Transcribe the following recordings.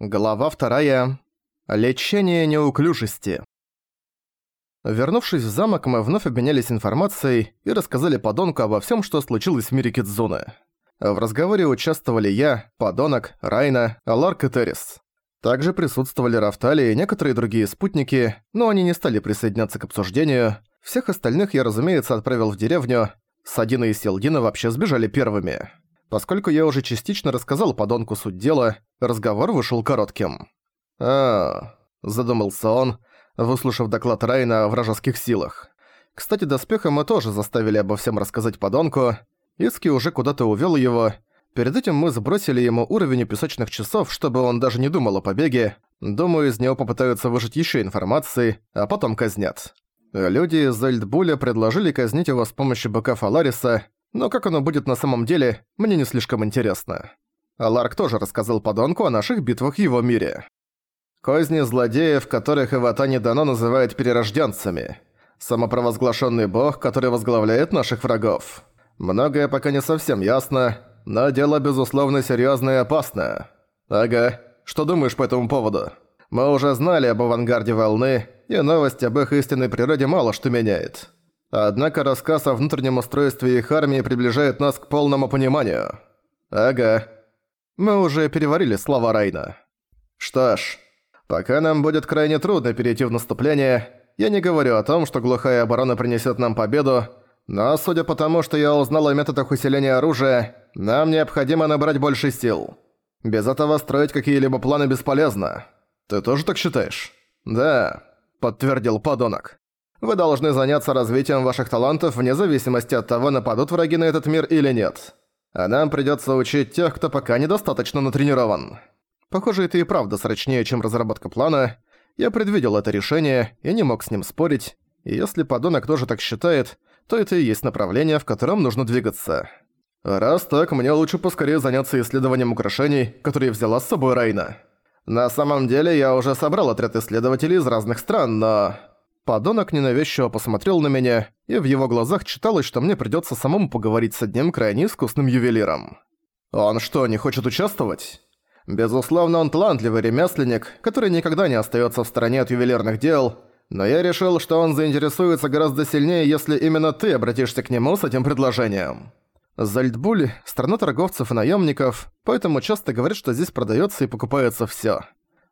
Глава вторая. Лечение неуклюжести. Вернувшись в замок, мы вновь обменялись информацией и рассказали подонку обо всем, что случилось в мире Кидзуны. В разговоре участвовали я, подонок, Райна, Аларк и Террис. Также присутствовали Рафтали и некоторые другие спутники, но они не стали присоединяться к обсуждению. Всех остальных я, разумеется, отправил в деревню. Садина и Селдина вообще сбежали первыми. Поскольку я уже частично рассказал подонку суть дела, разговор вышел коротким. а задумался он, выслушав доклад Райна о вражеских силах. Кстати, доспеха мы тоже заставили обо всем рассказать подонку. Иски уже куда-то увёл его. Перед этим мы сбросили ему уровень песочных часов, чтобы он даже не думал о побеге. Думаю, из него попытаются выжать ещё информации, а потом казнят. Люди из Эльдбуля предложили казнить его с помощью быка Фалариса, но как оно будет на самом деле, мне не слишком интересно. А Ларк тоже рассказал подонку о наших битвах в его мире. Козни злодеев, которых Иватани Дано называет перерожденцами. Самопровозглашенный бог, который возглавляет наших врагов. Многое пока не совсем ясно, но дело безусловно серьезное и опасное. Ага, что думаешь по этому поводу? Мы уже знали об авангарде волны, и новость об их истинной природе мало что меняет. Однако рассказ о внутреннем устройстве их армии приближает нас к полному пониманию. Ага. Мы уже переварили слова Райна. Что ж, пока нам будет крайне трудно перейти в наступление, я не говорю о том, что глухая оборона принесет нам победу, но судя по тому, что я узнал о методах усиления оружия, нам необходимо набрать больше сил. Без этого строить какие-либо планы бесполезно. Ты тоже так считаешь? Да, подтвердил подонок. Вы должны заняться развитием ваших талантов вне зависимости от того, нападут враги на этот мир или нет. А нам придётся учить тех, кто пока недостаточно натренирован. Похоже, это и правда срочнее, чем разработка плана. Я предвидел это решение и не мог с ним спорить. И если подонок тоже так считает, то это и есть направление, в котором нужно двигаться. Раз так, мне лучше поскорее заняться исследованием украшений, которые взяла с собой Райна. На самом деле, я уже собрал отряд исследователей из разных стран, но... Подонок ненавязчиво посмотрел на меня, и в его глазах читалось, что мне придётся самому поговорить с одним крайне искусным ювелиром. Он что, не хочет участвовать? Безусловно, он талантливый ремесленник, который никогда не остаётся в стороне от ювелирных дел, но я решил, что он заинтересуется гораздо сильнее, если именно ты обратишься к нему с этим предложением. Зальдбуль – страна торговцев и наёмников, поэтому часто говорят, что здесь продаётся и покупается всё.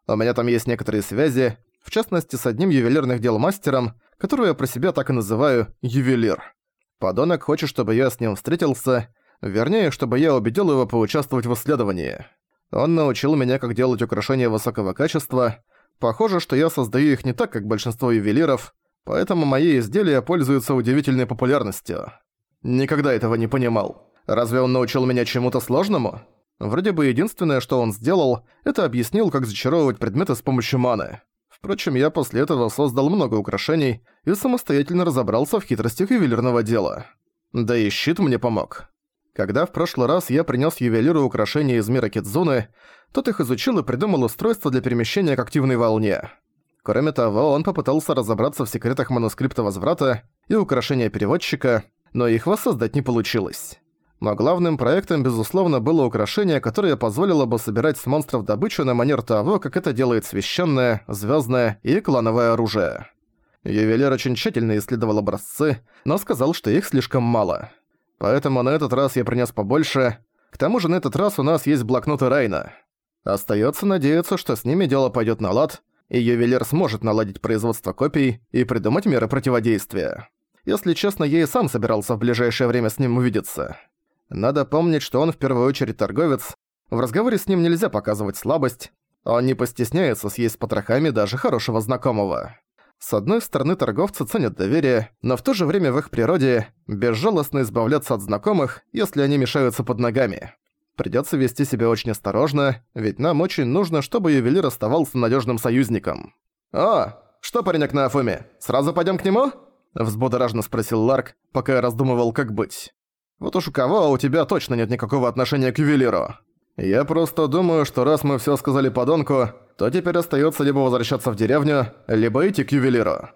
У меня там есть некоторые связи, в частности с одним ювелирных дел мастером, которую я про себя так и называю «ювелир». Подонок хочет, чтобы я с ним встретился, вернее, чтобы я убедил его поучаствовать в исследовании. Он научил меня, как делать украшения высокого качества. Похоже, что я создаю их не так, как большинство ювелиров, поэтому мои изделия пользуются удивительной популярностью. Никогда этого не понимал. Разве он научил меня чему-то сложному? Вроде бы единственное, что он сделал, это объяснил, как зачаровывать предметы с помощью маны. Впрочем, я после этого создал много украшений и самостоятельно разобрался в хитростях ювелирного дела. Да и щит мне помог. Когда в прошлый раз я принес ювелиру украшения из мира Кидзуны, тот их изучил и придумал устройство для перемещения к активной волне. Кроме того, он попытался разобраться в секретах манускрипта возврата и украшения переводчика, но их воссоздать не получилось. Но главным проектом, безусловно, было украшение, которое позволило бы собирать с монстров добычу на манер того, как это делает священное, звездное и клановое оружие. Ювелир очень тщательно исследовал образцы, но сказал, что их слишком мало. Поэтому на этот раз я принес побольше. К тому же на этот раз у нас есть блокноты Райна. Остается надеяться, что с ними дело пойдет на лад, и ювелир сможет наладить производство копий и придумать меры противодействия. Если честно, я и сам собирался в ближайшее время с ним увидеться. Надо помнить, что он в первую очередь торговец. В разговоре с ним нельзя показывать слабость. Он не постесняется съесть потрохами даже хорошего знакомого. С одной стороны, торговцы ценят доверие, но в то же время в их природе безжалостно избавляться от знакомых, если они мешаются под ногами. Придётся вести себя очень осторожно, ведь нам очень нужно, чтобы ювелир оставался надёжным союзником. «О, что паренек на Афуме, сразу пойдём к нему?» Взбудоражно спросил Ларк, пока я раздумывал, как быть. Вот уж у кого, а у тебя точно нет никакого отношения к ювелиру. Я просто думаю, что раз мы всё сказали подонку, то теперь остаётся либо возвращаться в деревню, либо идти к ювелиру.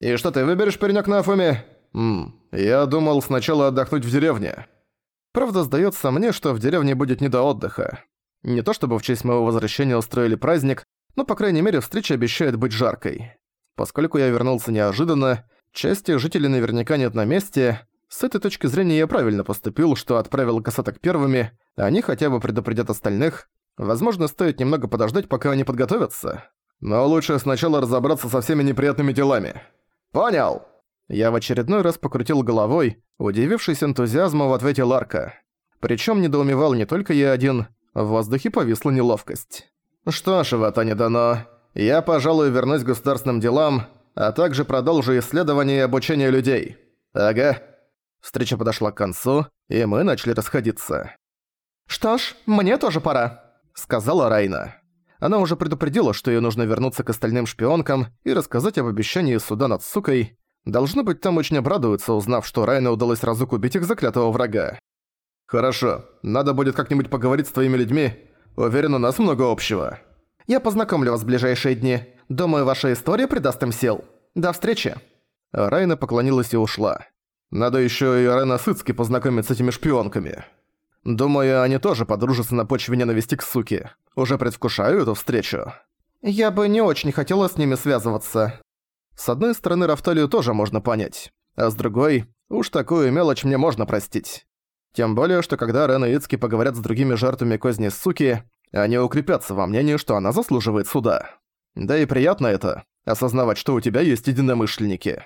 И что ты выберешь, паренёк на Афуме? Ммм, я думал сначала отдохнуть в деревне. Правда, сдаётся мне, что в деревне будет не до отдыха. Не то чтобы в честь моего возвращения устроили праздник, но, по крайней мере, встреча обещает быть жаркой. Поскольку я вернулся неожиданно, части жителей наверняка нет на месте, с этой точки зрения я правильно поступил, что отправил касаток первыми, они хотя бы предупредят остальных. Возможно, стоит немного подождать, пока они подготовятся. Но лучше сначала разобраться со всеми неприятными делами. Понял! Я в очередной раз покрутил головой, удивившись энтузиазму в ответе Ларка. Причем недоумевал не только я один, в воздухе повисла неловкость. «Что ж, вот не дано. Я, пожалуй, вернусь к государственным делам, а также продолжу исследование и обучение людей. Ага». Встреча подошла к концу, и мы начали расходиться. «Что ж, мне тоже пора», — сказала Райна. Она уже предупредила, что ей нужно вернуться к остальным шпионкам и рассказать об обещании суда над сукой. Должно быть, там очень обрадуются, узнав, что Райна удалось разок убить их заклятого врага. «Хорошо, надо будет как-нибудь поговорить с твоими людьми. Уверен, у нас много общего». «Я познакомлю вас в ближайшие дни. Думаю, ваша история придаст им сил. До встречи». Райна поклонилась и ушла. «Надо еще и Райна Сыцки познакомить с этими шпионками». Думаю, они тоже подружатся на почве ненависти к суке. Уже предвкушаю эту встречу. Я бы не очень хотела с ними связываться. С одной стороны, Рафталию тоже можно понять. А с другой, уж такую мелочь мне можно простить. Тем более, что когда Рен и Ицки поговорят с другими жертвами козни суки, они укрепятся во мнении, что она заслуживает суда. Да и приятно это, осознавать, что у тебя есть единомышленники.